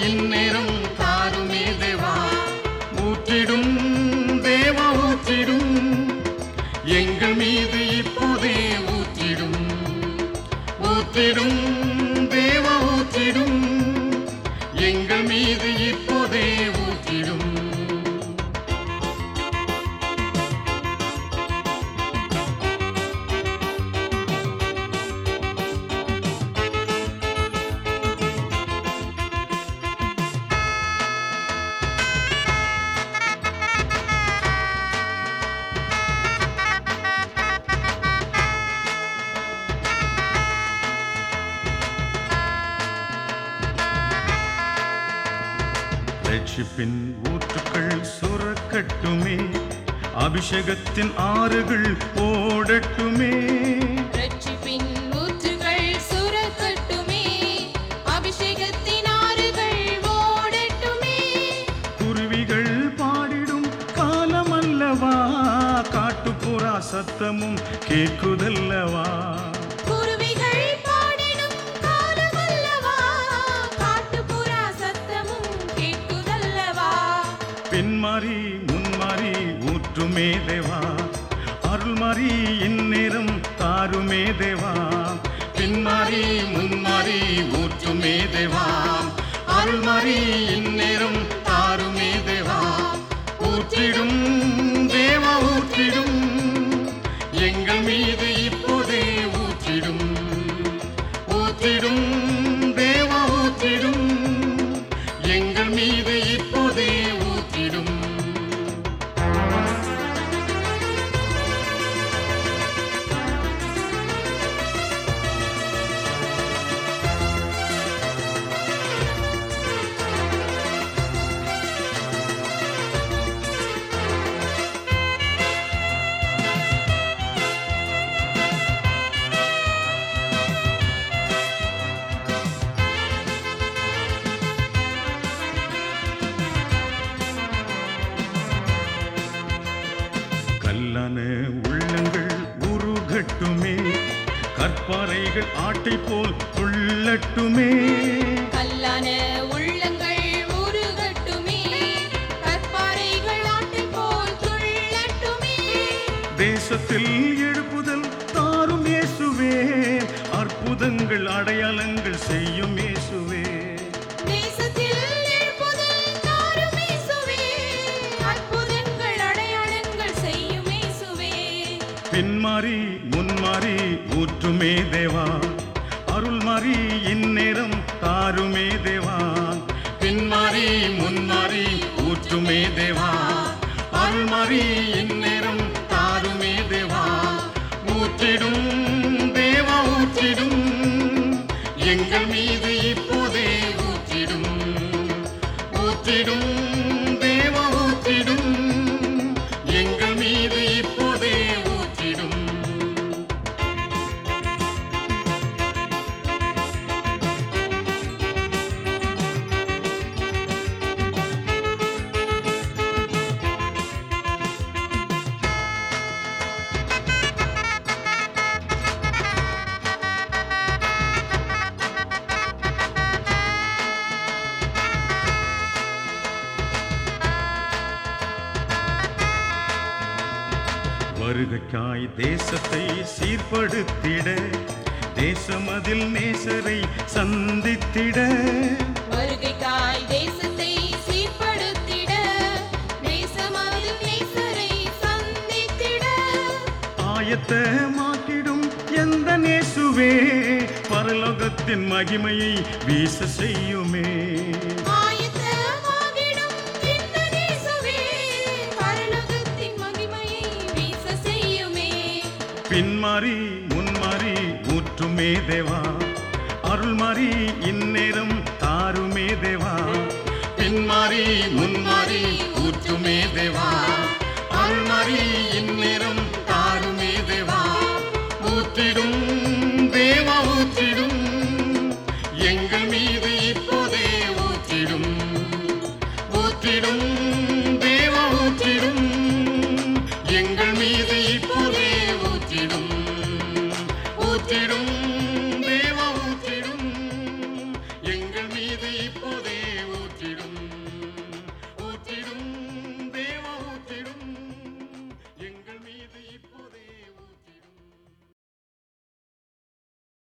இந்நேரம் தாருமே தேவா. ஊற்றிடும் தேவா ஊற்றிடும். எங்கள் மீது இப்போதே ஊற்றிடும். ஊற்றிடும் தேவா ஊற்றிடும். எங்கள் மீது இப்போதே ரட்சிப்பின் ஊற்றுக்கள் சுரக்கட்டுமே. அபிஷேகத்தின் ஆறுகள் ஓடட்டுமே ரட்சிப்பின் ஊற்றுகள் சுரக்கட்டுமே. அபிஷேகத்தின் ஆறுகள் ஓடட்டுமே குருவிகள் பாடிடும் காலமல்லவா. காட்டுப்புறா சத்தமும் கேட்குதல்லவா. பின்மாறி முன்மாறி ஊற்றுமே தேவா. அருள்மாறி இந்நேரம் தாருமே தேவா. பின்மாறி முன்மாறி ஊற்றுமே தேவா. அருள்மாறி இந்நேரம் தாருமே தேவா. ஊற்றிடும் தேவா ஊற்றிடும். எங்கள் மீது உருகட்டுமே கற்பாறைகள் ஆட்டை போல் துள்ளட்டுமே கல்லான உள்ளங்கள் உருகட்டுமே. கற்பாறைகள் ஆட்டை போல் துள்ளட்டுமே தேசத்தில் எழுப்புதல் தாரும் இயேசுவே. அற்புதங்கள் அடையாளங்கள் செய்யும் இயேசுவே. பின்மாறி முன்மாறி ஊற்றுமே தேவா. அருள்மாறி இந்நேரம் தாருமே தேவா. பின்மாறி முன்மாறி ஊற்றுமே தேவா. அருள்மாறி இந்நேரம் தாருமே தேவா. ஊற்றிடும் தேவா ஊற்றிடும். எங்கள் மீது வருகைக்காய் தேசத்தை சீர்படுத்திட தேசமதில் நேசரை சந்தித்திட. வருகைக்காய் தேசத்தை சீர்படுத்திட தேசமதில் நேசரை சந்தித்திட. ஆயத்தமாக்கிடும் எந்த நேசுவே பரலோகத்தின் மகிமையை வீச செய்யுமே. பின்மாறி முன்மாறி ஊற்றுமே தேவா. அருள்மாறி இந்நேரம் தாருமே தேவா. பின்மாறி முன்மாறி ஊற்றுமே தேவா. அருள்மாறி இந்நேரம் தாருமே தேவா. ஊற்றிடும்